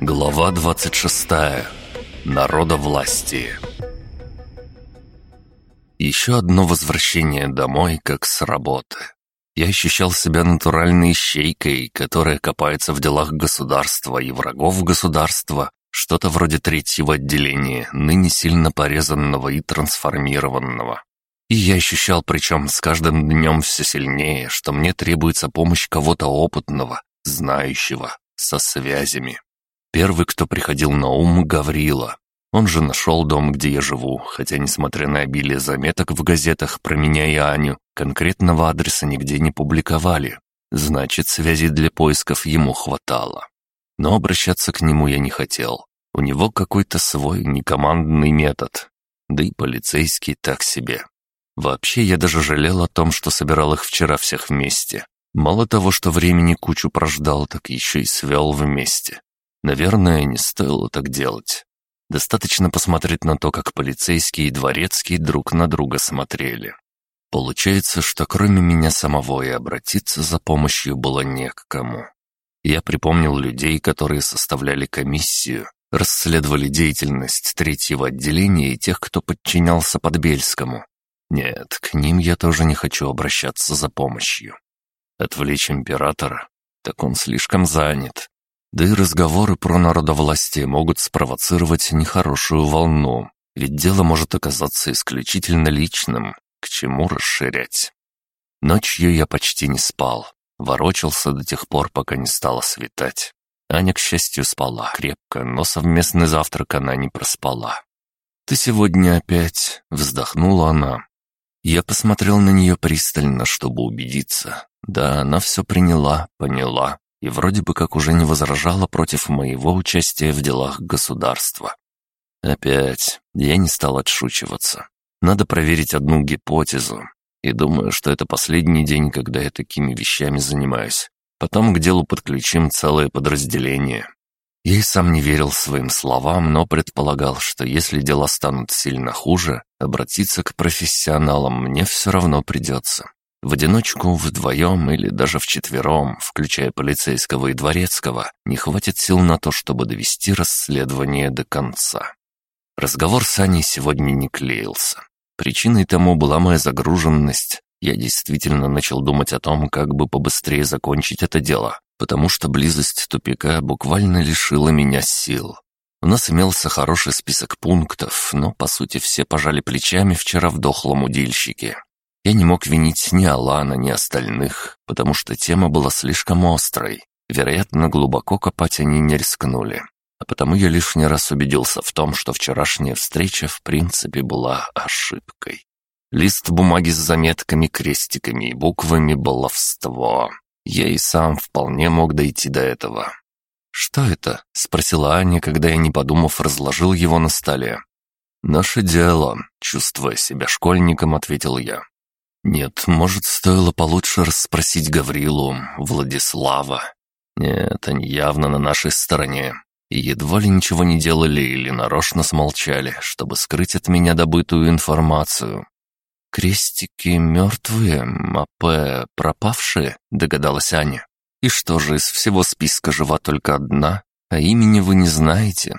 Глава 26. Народовластие. Еще одно возвращение домой, как с работы. Я ощущал себя натуральной ищейкой, которая копается в делах государства и врагов государства, что-то вроде третьего отделения, ныне сильно порезанного и трансформированного. И я ощущал, причем с каждым днем все сильнее, что мне требуется помощь кого-то опытного, знающего, со связями. Первый, кто приходил на ум, Гаврила. Он же нашел дом, где я живу, хотя, несмотря на обилие заметок в газетах про меня и Аню, конкретного адреса нигде не публиковали. Значит, связи для поисков ему хватало. Но обращаться к нему я не хотел. У него какой-то свой некомандный метод. Да и полицейский так себе. Вообще, я даже жалел о том, что собирал их вчера всех вместе. Мало того, что времени кучу прождал, так еще и свел вместе. Наверное, не стоило так делать. Достаточно посмотреть на то, как полицейские и дворецкие друг на друга смотрели. Получается, что кроме меня самого и обратиться за помощью было не к кому. Я припомнил людей, которые составляли комиссию, расследовали деятельность третьего отделения и тех, кто подчинялся Подбельскому. Нет, к ним я тоже не хочу обращаться за помощью. Отвлечь императора? Так он слишком занят. Да и разговоры про народовластие могут спровоцировать нехорошую волну, ведь дело может оказаться исключительно личным, к чему расширять. Ночью я почти не спал, ворочался до тех пор, пока не стало светать. Аня, к счастью, спала крепко, но совместный завтрак она не проспала. «Ты сегодня опять...» — вздохнула она. Я посмотрел на нее пристально, чтобы убедиться. Да, она все приняла, поняла и вроде бы как уже не возражала против моего участия в делах государства. Опять я не стал отшучиваться. Надо проверить одну гипотезу. И думаю, что это последний день, когда я такими вещами занимаюсь. Потом к делу подключим целое подразделение. Я и сам не верил своим словам, но предполагал, что если дела станут сильно хуже, обратиться к профессионалам мне все равно придется. В одиночку, вдвоем или даже вчетвером, включая полицейского и дворецкого, не хватит сил на то, чтобы довести расследование до конца. Разговор с Аней сегодня не клеился. Причиной тому была моя загруженность. Я действительно начал думать о том, как бы побыстрее закончить это дело, потому что близость тупика буквально лишила меня сил. У нас имелся хороший список пунктов, но, по сути, все пожали плечами вчера в дохлом удильщике. Я не мог винить ни Алана, ни остальных, потому что тема была слишком острой. Вероятно, глубоко копать они не рискнули. А потому я лишний раз убедился в том, что вчерашняя встреча в принципе была ошибкой. Лист бумаги с заметками, крестиками и буквами — баловство. Я и сам вполне мог дойти до этого. «Что это?» — спросила Аня, когда я, не подумав, разложил его на столе. «Наше дело», — чувствуя себя школьником, ответил я. Нет, может, стоило получше расспросить Гаврилу, Владислава. Нет, они явно на нашей стороне. И едва ли ничего не делали или нарочно смолчали, чтобы скрыть от меня добытую информацию. «Крестики мертвые, АП пропавшие», — догадалась Аня. «И что же, из всего списка жива только одна, а имени вы не знаете?»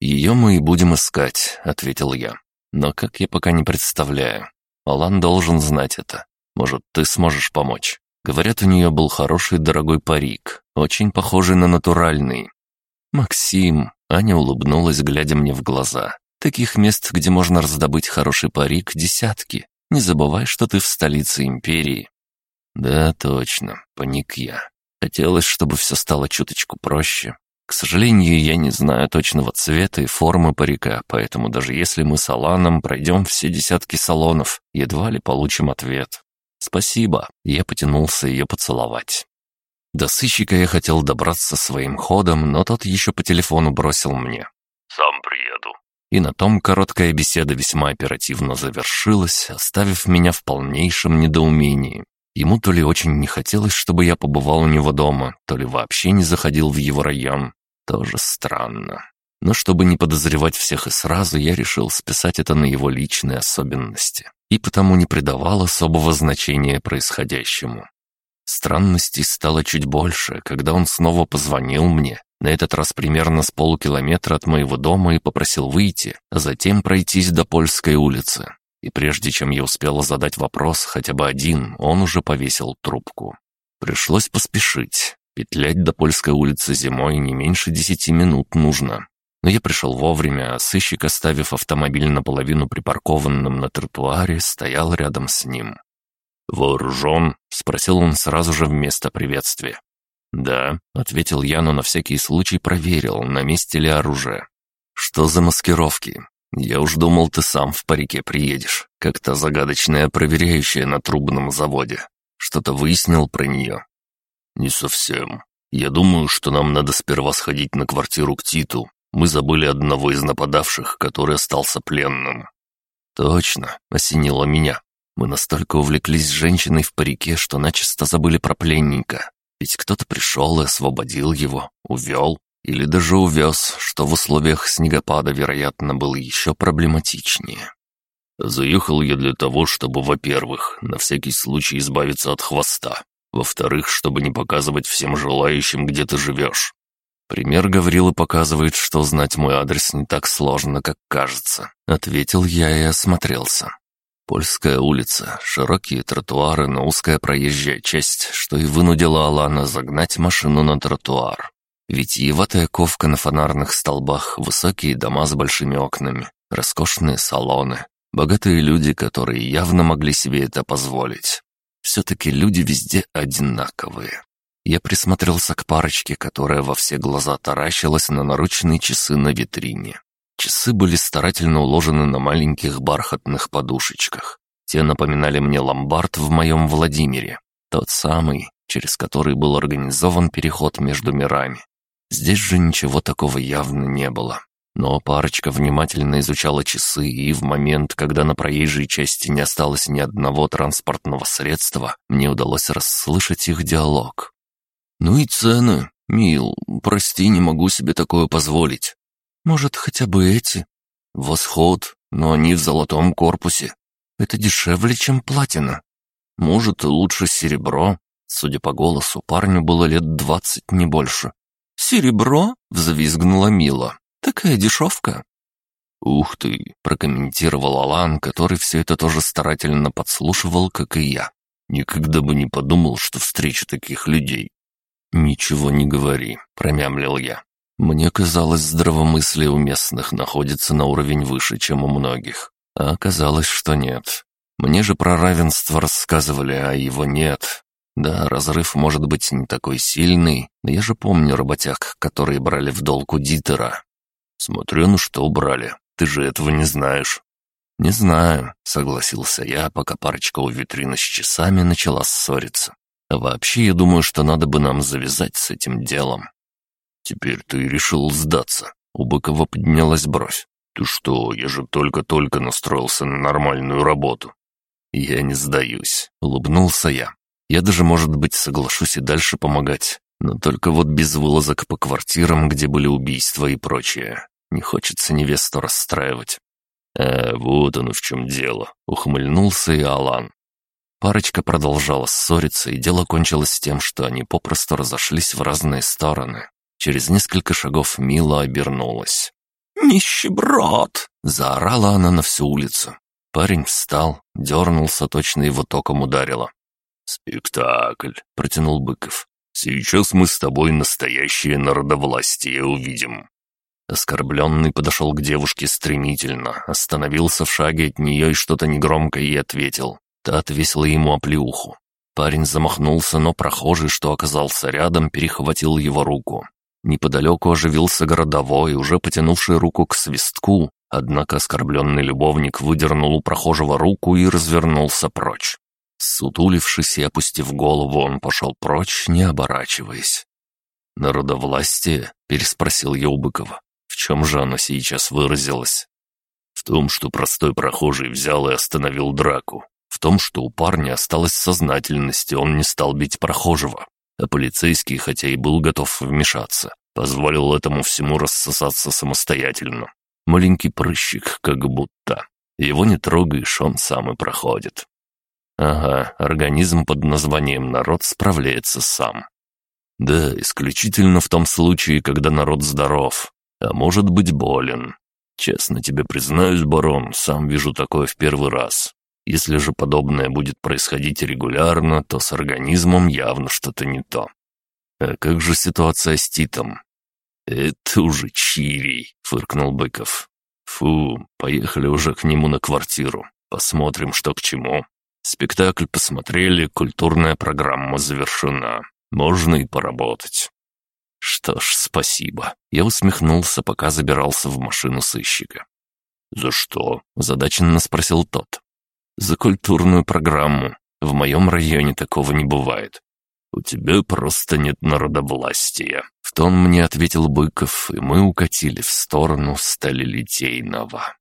«Ее мы и будем искать», — ответил я. «Но как я пока не представляю. Алан должен знать это. Может, ты сможешь помочь. Говорят, у нее был хороший дорогой парик, очень похожий на натуральный. «Максим», — Аня улыбнулась, глядя мне в глаза. «Таких мест, где можно раздобыть хороший парик, десятки. Не забывай, что ты в столице империи». «Да, точно», — паник я. Хотелось, чтобы все стало чуточку проще. К сожалению, я не знаю точного цвета и формы парика, поэтому даже если мы с Аланом пройдем все десятки салонов, едва ли получим ответ. Спасибо, я потянулся ее поцеловать. До сыщика я хотел добраться своим ходом, но тот еще по телефону бросил мне. «Сам приеду». И на том короткая беседа весьма оперативно завершилась, оставив меня в полнейшем недоумении. Ему то ли очень не хотелось, чтобы я побывал у него дома, то ли вообще не заходил в его район. Тоже странно. Но чтобы не подозревать всех и сразу, я решил списать это на его личные особенности. И потому не придавал особого значения происходящему. Странностей стало чуть больше, когда он снова позвонил мне, на этот раз примерно с полукилометра от моего дома и попросил выйти, а затем пройтись до Польской улицы. И прежде чем я успела задать вопрос, хотя бы один, он уже повесил трубку. Пришлось поспешить. Петлять до Польской улицы зимой не меньше десяти минут нужно. Но я пришел вовремя, а сыщик, оставив автомобиль наполовину припаркованным на тротуаре, стоял рядом с ним. «Вооружен?» — спросил он сразу же вместо приветствия. «Да», — ответил я, но на всякий случай проверил, на месте ли оружие. «Что за маскировки? Я уж думал, ты сам в парике приедешь, как то загадочная проверяющая на трубном заводе. Что-то выяснил про нее?» «Не совсем. Я думаю, что нам надо сперва сходить на квартиру к Титу. Мы забыли одного из нападавших, который остался пленным». «Точно», — осенило меня. Мы настолько увлеклись женщиной в парике, что начисто забыли про пленника. Ведь кто-то пришел и освободил его, увел, или даже увез, что в условиях снегопада, вероятно, было еще проблематичнее. Заехал я для того, чтобы, во-первых, на всякий случай избавиться от хвоста, во-вторых, чтобы не показывать всем желающим, где ты живешь. Пример Гаврилы показывает, что знать мой адрес не так сложно, как кажется. Ответил я и осмотрелся. Польская улица, широкие тротуары, но узкая проезжая часть, что и вынудила Алана загнать машину на тротуар. Витиеватая ковка на фонарных столбах, высокие дома с большими окнами, роскошные салоны, богатые люди, которые явно могли себе это позволить. Все-таки люди везде одинаковые. Я присмотрелся к парочке, которая во все глаза таращилась на наручные часы на витрине. Часы были старательно уложены на маленьких бархатных подушечках. Те напоминали мне ломбард в моем Владимире. Тот самый, через который был организован переход между мирами. Здесь же ничего такого явно не было. Но парочка внимательно изучала часы, и в момент, когда на проезжей части не осталось ни одного транспортного средства, мне удалось расслышать их диалог. «Ну и цены. Мил, прости, не могу себе такое позволить. Может, хотя бы эти? Восход, но они в золотом корпусе. Это дешевле, чем платина. Может, лучше серебро. Судя по голосу, парню было лет двадцать, не больше. «Серебро?» — взвизгнула Мила. «Такая дешевка». «Ух ты!» — прокомментировал Алан, который все это тоже старательно подслушивал, как и я. «Никогда бы не подумал, что встречу таких людей». «Ничего не говори», — промямлил я. Мне казалось, здравомыслие у местных находится на уровень выше, чем у многих. А оказалось, что нет. Мне же про равенство рассказывали, а его нет. Да, разрыв может быть не такой сильный, но я же помню работяг, которые брали в долг у Дитера. Смотрю, ну что убрали. Ты же этого не знаешь. «Не знаю», — согласился я, пока парочка у витрины с часами начала ссориться. «А вообще, я думаю, что надо бы нам завязать с этим делом. «Теперь ты решил сдаться?» У Быкова поднялась бровь. «Ты что, я же только-только настроился на нормальную работу». «Я не сдаюсь», — улыбнулся я. «Я даже, может быть, соглашусь и дальше помогать, но только вот без вылазок по квартирам, где были убийства и прочее. Не хочется невесту расстраивать». «А, вот оно в чем дело», — ухмыльнулся и Алан. Парочка продолжала ссориться, и дело кончилось тем, что они попросту разошлись в разные стороны. Через несколько шагов Мила обернулась. «Нищеброд!» — заорала она на всю улицу. Парень встал, дернулся, точно его током ударило. «Спектакль», — протянул Быков. «Сейчас мы с тобой настоящее народовластие увидим». Оскорбленный подошел к девушке стремительно, остановился в шаге от нее и что-то негромко ей ответил. Та отвесила ему оплеуху. Парень замахнулся, но прохожий, что оказался рядом, перехватил его руку. Неподалеку оживился городовой, уже потянувший руку к свистку, однако оскорбленный любовник выдернул у прохожего руку и развернулся прочь. Сутулившись и опустив голову, он пошел прочь, не оборачиваясь. «Народовластие?» — переспросил я у Быкова. «В чем же оно сейчас выразилось?» «В том, что простой прохожий взял и остановил драку. В том, что у парня осталась сознательность, и он не стал бить прохожего а полицейский, хотя и был готов вмешаться, позволил этому всему рассосаться самостоятельно. Маленький прыщик, как будто. Его не трогаешь, он сам и проходит. Ага, организм под названием народ справляется сам. Да, исключительно в том случае, когда народ здоров, а может быть болен. Честно тебе признаюсь, барон, сам вижу такое в первый раз. Если же подобное будет происходить регулярно, то с организмом явно что-то не то. А как же ситуация с Титом? «Это уже чирий», — фыркнул Быков. «Фу, поехали уже к нему на квартиру. Посмотрим, что к чему. Спектакль посмотрели, культурная программа завершена. Можно и поработать». «Что ж, спасибо». Я усмехнулся, пока забирался в машину сыщика. «За что?» — задаченно спросил тот. «За культурную программу. В моем районе такого не бывает. «У тебя просто нет народовластия», — в тон мне ответил Быков, и мы укатили в сторону Сталилитейного.